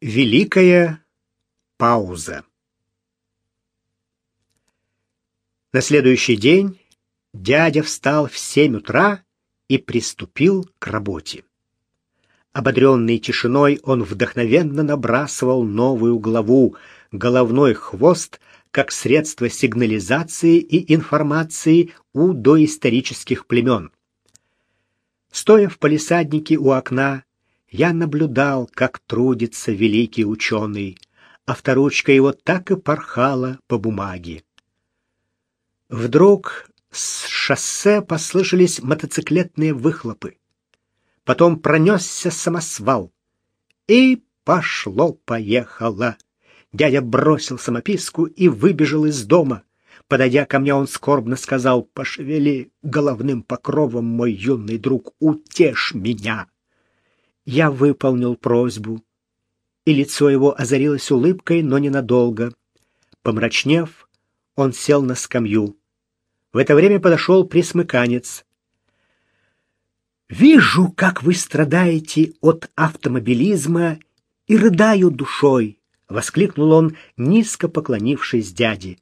Великая пауза. На следующий день дядя встал в семь утра и приступил к работе. Ободренный тишиной, он вдохновенно набрасывал новую главу «Головной хвост» как средство сигнализации и информации у доисторических племен. Стоя в палисаднике у окна, я наблюдал, как трудится великий ученый. Авторучка его так и порхала по бумаге. Вдруг с шоссе послышались мотоциклетные выхлопы. Потом пронесся самосвал. И пошло-поехало. Дядя бросил самописку и выбежал из дома. Подойдя ко мне, он скорбно сказал, «Пошевели головным покровом, мой юный друг, утешь меня!» Я выполнил просьбу, и лицо его озарилось улыбкой, но ненадолго. Помрачнев, он сел на скамью. В это время подошел присмыканец. «Вижу, как вы страдаете от автомобилизма и рыдаю душой», — воскликнул он, низко поклонившись дяде.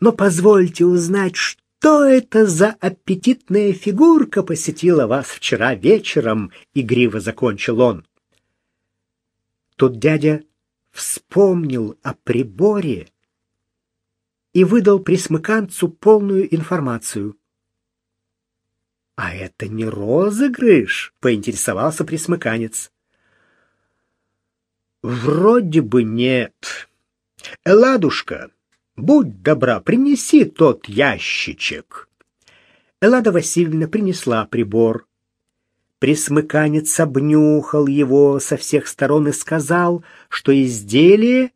«Но позвольте узнать, что что это за аппетитная фигурка посетила вас вчера вечером?» — игриво закончил он. Тут дядя вспомнил о приборе и выдал присмыканцу полную информацию. «А это не розыгрыш?» — поинтересовался присмыканец. «Вроде бы нет. Эладушка, Будь добра, принеси тот ящичек. Элада Васильевна принесла прибор. Присмыканец обнюхал его со всех сторон и сказал, что изделие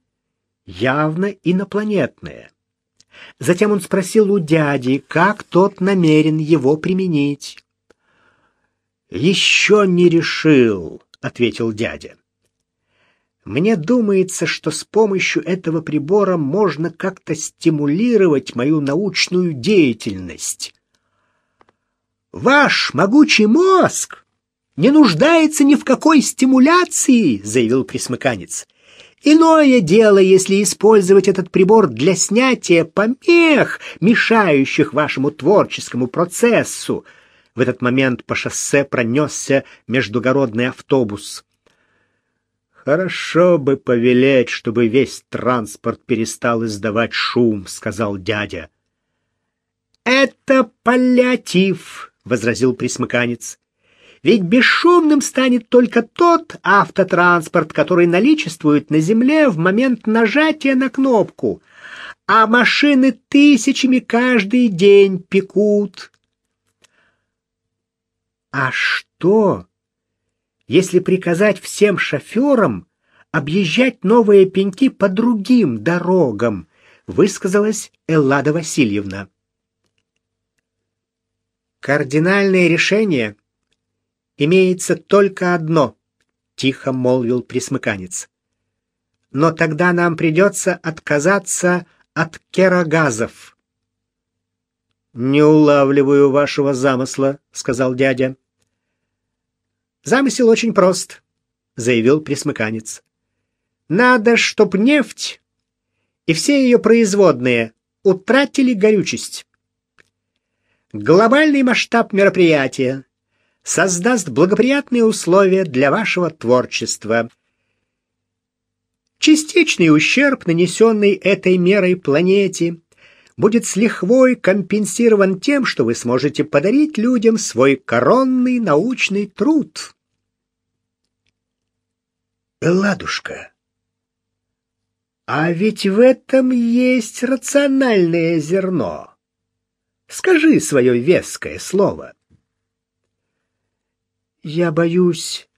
явно инопланетное. Затем он спросил у дяди, как тот намерен его применить. «Еще не решил», — ответил дядя. Мне думается, что с помощью этого прибора можно как-то стимулировать мою научную деятельность. Ваш могучий мозг не нуждается ни в какой стимуляции, заявил присмыканец. Иное дело, если использовать этот прибор для снятия помех, мешающих вашему творческому процессу. В этот момент по шоссе пронесся междугородный автобус. Хорошо бы повелеть, чтобы весь транспорт перестал издавать шум, сказал дядя. Это паллиатив, возразил присмыканец. Ведь бесшумным станет только тот автотранспорт, который наличествует на земле в момент нажатия на кнопку, а машины тысячами каждый день пекут. А что, если приказать всем шоферам объезжать новые пеньки по другим дорогам, высказалась Эллада Васильевна. Кардинальное решение имеется только одно, тихо молвил присмыканец. Но тогда нам придется отказаться от керогазов. Не улавливаю вашего замысла, сказал дядя. Замысел очень прост, заявил присмыканец. Надо, чтоб нефть и все ее производные утратили горючесть. Глобальный масштаб мероприятия создаст благоприятные условия для вашего творчества. Частичный ущерб, нанесенный этой мерой планете, будет с лихвой компенсирован тем, что вы сможете подарить людям свой коронный научный труд. Ладушка, а ведь в этом есть рациональное зерно. Скажи свое веское слово. Я боюсь,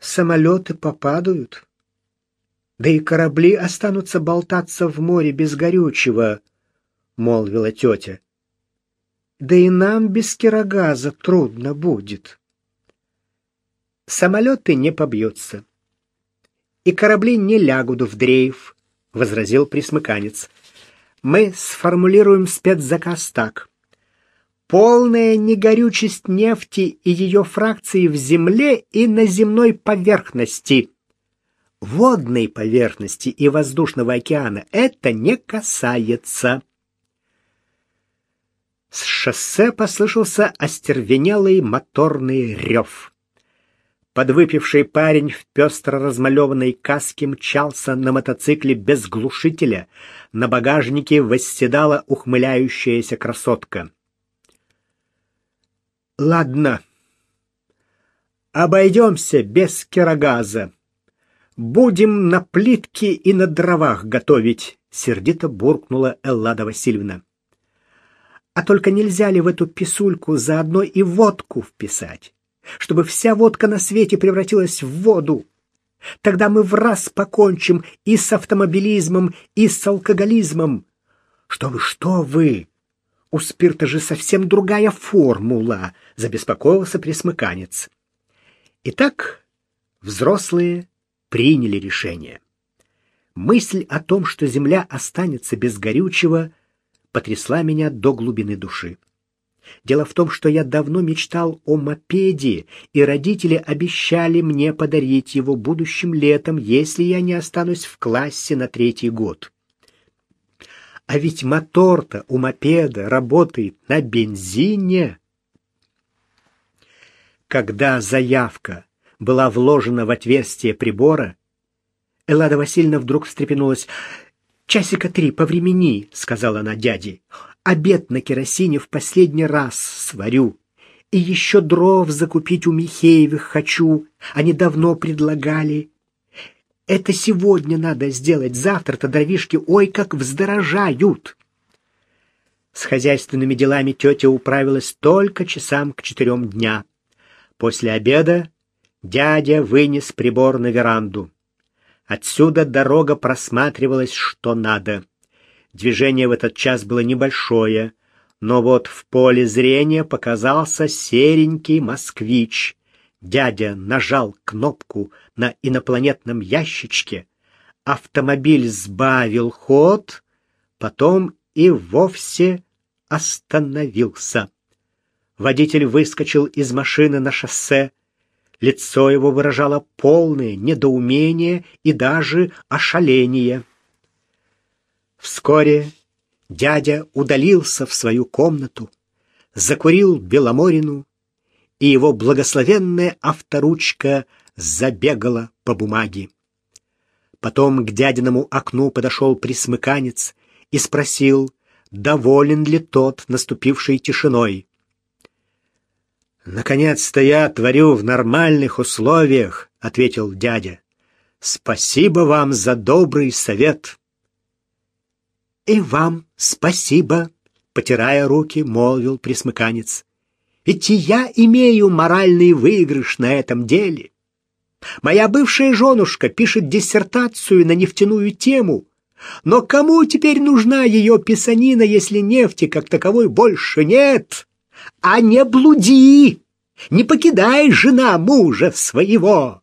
самолеты попадают, да и корабли останутся болтаться в море без горючего, — молвила тетя. Да и нам без кирогаза трудно будет. Самолеты не побьются, и корабли не лягут в дрейф, — возразил присмыканец. «Мы сформулируем спецзаказ так. Полная негорючесть нефти и ее фракции в земле и на земной поверхности. водной поверхности и воздушного океана это не касается. С шоссе послышался остервенелый моторный рев. Подвыпивший парень в пестро размалеванной каске мчался на мотоцикле без глушителя. На багажнике восседала ухмыляющаяся красотка. «Ладно, обойдемся без керогаза. Будем на плитке и на дровах готовить», — сердито буркнула Эллада Васильевна. «А только нельзя ли в эту писульку заодно и водку вписать?» Чтобы вся водка на свете превратилась в воду. Тогда мы в раз покончим и с автомобилизмом, и с алкоголизмом. Что вы, что вы? У спирта же совсем другая формула, забеспокоился присмыканец. Итак, взрослые приняли решение. Мысль о том, что земля останется без горючего, потрясла меня до глубины души. Дело в том, что я давно мечтал о мопеде, и родители обещали мне подарить его будущим летом, если я не останусь в классе на третий год. А ведь мотор-то у мопеда работает на бензине. Когда заявка была вложена в отверстие прибора, Эллада Васильевна вдруг встрепенулась. «Часика три по времени», — сказала она дяде. Обед на керосине в последний раз сварю. И еще дров закупить у Михеевых хочу. Они давно предлагали. Это сегодня надо сделать. Завтра-то дровишки ой как вздорожают. С хозяйственными делами тетя управилась только часам к четырем дня. После обеда дядя вынес прибор на веранду. Отсюда дорога просматривалась что надо. Движение в этот час было небольшое, но вот в поле зрения показался серенький москвич. Дядя нажал кнопку на инопланетном ящичке, автомобиль сбавил ход, потом и вовсе остановился. Водитель выскочил из машины на шоссе. Лицо его выражало полное недоумение и даже ошаление. Вскоре дядя удалился в свою комнату, закурил Беломорину, и его благословенная авторучка забегала по бумаге. Потом к дядиному окну подошел присмыканец и спросил, доволен ли тот наступившей тишиной. «Наконец-то я творю в нормальных условиях», — ответил дядя. «Спасибо вам за добрый совет». «И вам спасибо», — потирая руки, молвил присмыканец. «Ведь и я имею моральный выигрыш на этом деле. Моя бывшая женушка пишет диссертацию на нефтяную тему, но кому теперь нужна ее писанина, если нефти как таковой больше нет? А не блуди! Не покидай жена мужа своего!»